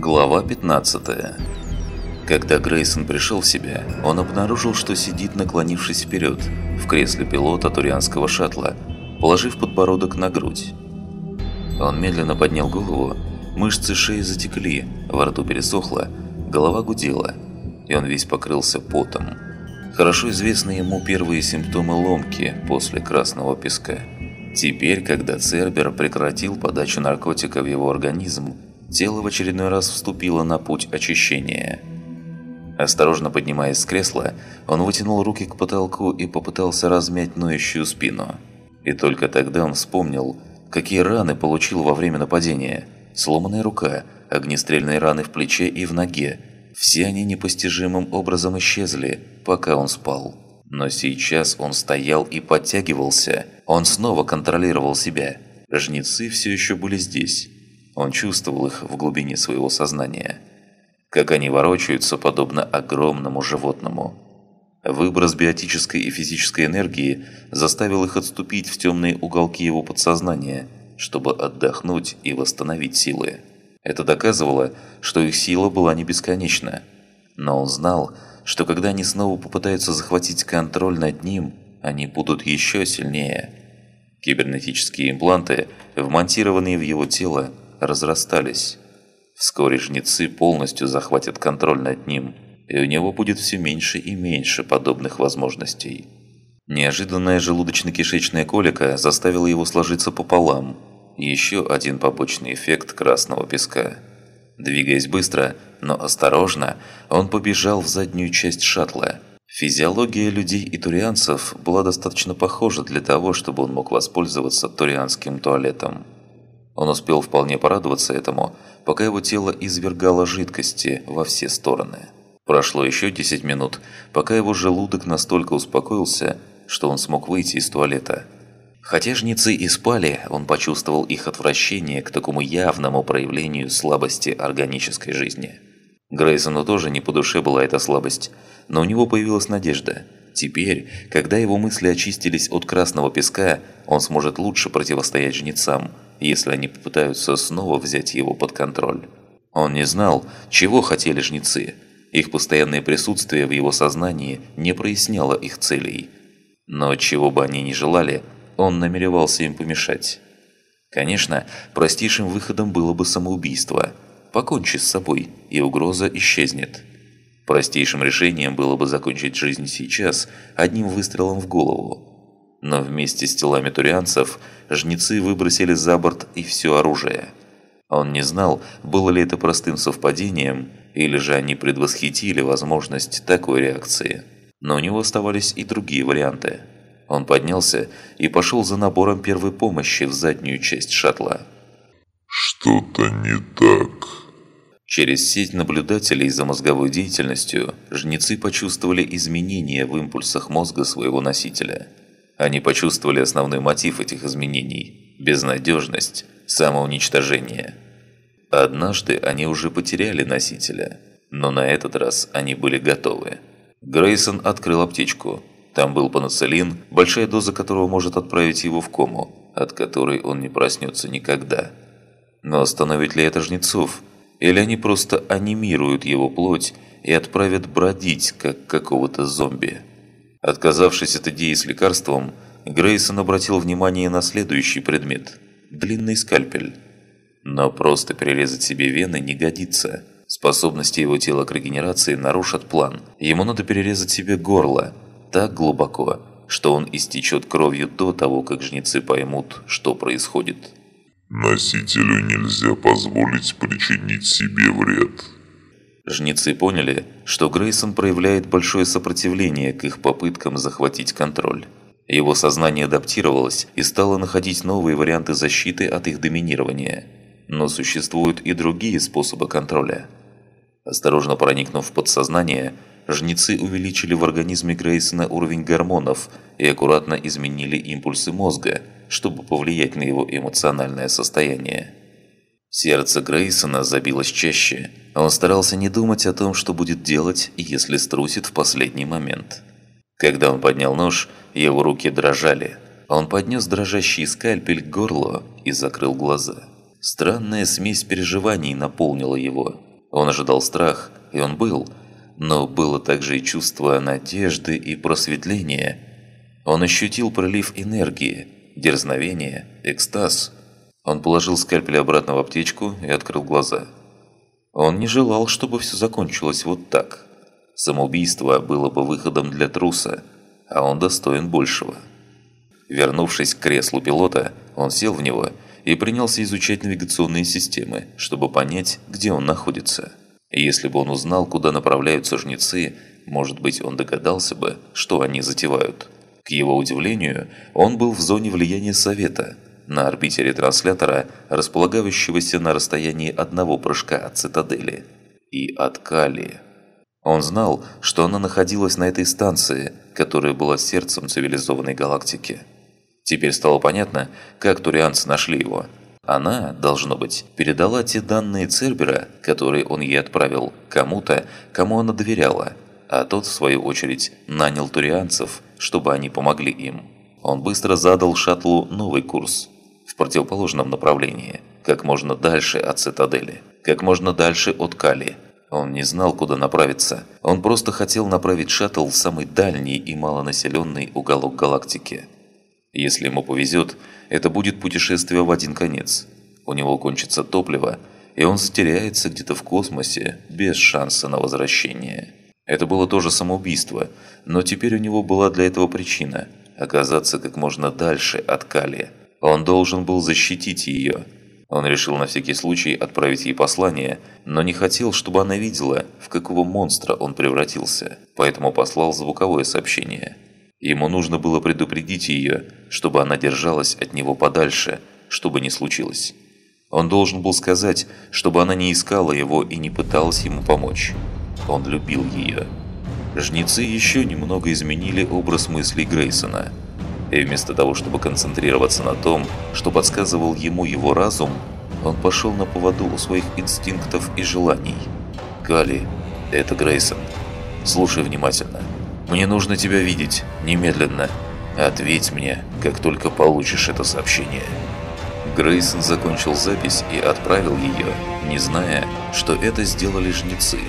Глава 15 Когда Грейсон пришел в себя, он обнаружил, что сидит, наклонившись вперед, в кресле пилота турианского шаттла, положив подбородок на грудь. Он медленно поднял голову, мышцы шеи затекли, во рту пересохло, голова гудела, и он весь покрылся потом. Хорошо известны ему первые симптомы ломки после красного песка. Теперь, когда Цербер прекратил подачу наркотика в его организм, тело в очередной раз вступило на путь очищения. Осторожно поднимаясь с кресла, он вытянул руки к потолку и попытался размять ноющую спину. И только тогда он вспомнил, какие раны получил во время нападения. Сломанная рука, огнестрельные раны в плече и в ноге. Все они непостижимым образом исчезли, пока он спал. Но сейчас он стоял и подтягивался. Он снова контролировал себя. Жнецы все еще были здесь. Он чувствовал их в глубине своего сознания. Как они ворочаются, подобно огромному животному. Выброс биотической и физической энергии заставил их отступить в темные уголки его подсознания, чтобы отдохнуть и восстановить силы. Это доказывало, что их сила была не бесконечна. Но он знал, что когда они снова попытаются захватить контроль над ним, они будут еще сильнее. Кибернетические импланты, вмонтированные в его тело, разрастались. Вскоре жнецы полностью захватят контроль над ним, и у него будет все меньше и меньше подобных возможностей. Неожиданная желудочно-кишечная колика заставила его сложиться пополам. Еще один побочный эффект красного песка. Двигаясь быстро, но осторожно, он побежал в заднюю часть шаттла. Физиология людей и турианцев была достаточно похожа для того, чтобы он мог воспользоваться турианским туалетом. Он успел вполне порадоваться этому, пока его тело извергало жидкости во все стороны. Прошло еще 10 минут, пока его желудок настолько успокоился, что он смог выйти из туалета. Хотя жнецы и спали, он почувствовал их отвращение к такому явному проявлению слабости органической жизни. Грейсону тоже не по душе была эта слабость, но у него появилась надежда. Теперь, когда его мысли очистились от красного песка, он сможет лучше противостоять жнецам – если они попытаются снова взять его под контроль. Он не знал, чего хотели жнецы. Их постоянное присутствие в его сознании не проясняло их целей. Но чего бы они ни желали, он намеревался им помешать. Конечно, простейшим выходом было бы самоубийство. Покончи с собой, и угроза исчезнет. Простейшим решением было бы закончить жизнь сейчас одним выстрелом в голову. Но вместе с телами турианцев жнецы выбросили за борт и все оружие. Он не знал, было ли это простым совпадением, или же они предвосхитили возможность такой реакции. Но у него оставались и другие варианты. Он поднялся и пошел за набором первой помощи в заднюю часть шаттла. «Что-то не так». Через сеть наблюдателей за мозговой деятельностью жнецы почувствовали изменения в импульсах мозга своего носителя – они почувствовали основной мотив этих изменений – безнадежность, самоуничтожение. Однажды они уже потеряли носителя, но на этот раз они были готовы. Грейсон открыл аптечку. Там был паноцилин, большая доза которого может отправить его в кому, от которой он не проснется никогда. Но остановит ли это жнецов? Или они просто анимируют его плоть и отправят бродить, как какого-то зомби? Отказавшись от идеи с лекарством, Грейсон обратил внимание на следующий предмет – длинный скальпель. Но просто перерезать себе вены не годится. Способности его тела к регенерации нарушат план. Ему надо перерезать себе горло так глубоко, что он истечет кровью до того, как жнецы поймут, что происходит. Носителю нельзя позволить причинить себе вред. Жнецы поняли, что Грейсон проявляет большое сопротивление к их попыткам захватить контроль. Его сознание адаптировалось и стало находить новые варианты защиты от их доминирования. Но существуют и другие способы контроля. Осторожно проникнув в подсознание, жнецы увеличили в организме Грейсона уровень гормонов и аккуратно изменили импульсы мозга, чтобы повлиять на его эмоциональное состояние. Сердце Грейсона забилось чаще. Он старался не думать о том, что будет делать, если струсит в последний момент. Когда он поднял нож, его руки дрожали. Он поднес дрожащий скальпель к горлу и закрыл глаза. Странная смесь переживаний наполнила его. Он ожидал страх, и он был, но было также и чувство надежды и просветления. Он ощутил прилив энергии, дерзновения, экстаз. Он положил скальпель обратно в аптечку и открыл глаза. Он не желал, чтобы все закончилось вот так. Самоубийство было бы выходом для труса, а он достоин большего. Вернувшись к креслу пилота, он сел в него и принялся изучать навигационные системы, чтобы понять, где он находится. Если бы он узнал, куда направляются жнецы, может быть, он догадался бы, что они затевают. К его удивлению, он был в зоне влияния Совета, на орбите ретранслятора, располагающегося на расстоянии одного прыжка от цитадели. И от Кали. Он знал, что она находилась на этой станции, которая была сердцем цивилизованной галактики. Теперь стало понятно, как турианцы нашли его. Она, должно быть, передала те данные Цербера, которые он ей отправил, кому-то, кому она доверяла, а тот, в свою очередь, нанял турианцев, чтобы они помогли им. Он быстро задал шаттлу новый курс в противоположном направлении, как можно дальше от цитадели, как можно дальше от Кали. Он не знал, куда направиться. Он просто хотел направить шаттл в самый дальний и малонаселенный уголок галактики. Если ему повезет, это будет путешествие в один конец. У него кончится топливо, и он затеряется где-то в космосе без шанса на возвращение. Это было тоже самоубийство, но теперь у него была для этого причина – оказаться как можно дальше от Кали. Он должен был защитить ее. Он решил на всякий случай отправить ей послание, но не хотел, чтобы она видела, в какого монстра он превратился, поэтому послал звуковое сообщение – Ему нужно было предупредить ее, чтобы она держалась от него подальше, чтобы не случилось. Он должен был сказать, чтобы она не искала его и не пыталась ему помочь. Он любил ее. Жнецы еще немного изменили образ мыслей Грейсона. И вместо того, чтобы концентрироваться на том, что подсказывал ему его разум, он пошел на поводу у своих инстинктов и желаний. «Кали, это Грейсон. Слушай внимательно». Мне нужно тебя видеть, немедленно. Ответь мне, как только получишь это сообщение». Грейсон закончил запись и отправил ее, не зная, что это сделали жнецы –